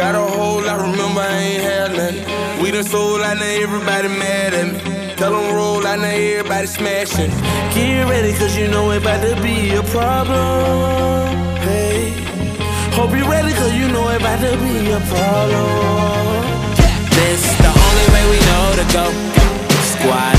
Got a whole lot, remember I ain't had nothing. We done sold out, now everybody mad at me. Tell them roll out, now everybody smashing. Get ready, cause you know it about to be a problem. Hey, hope you ready, cause you know it about to be a problem. Yeah. This the only way we know to go. Squad.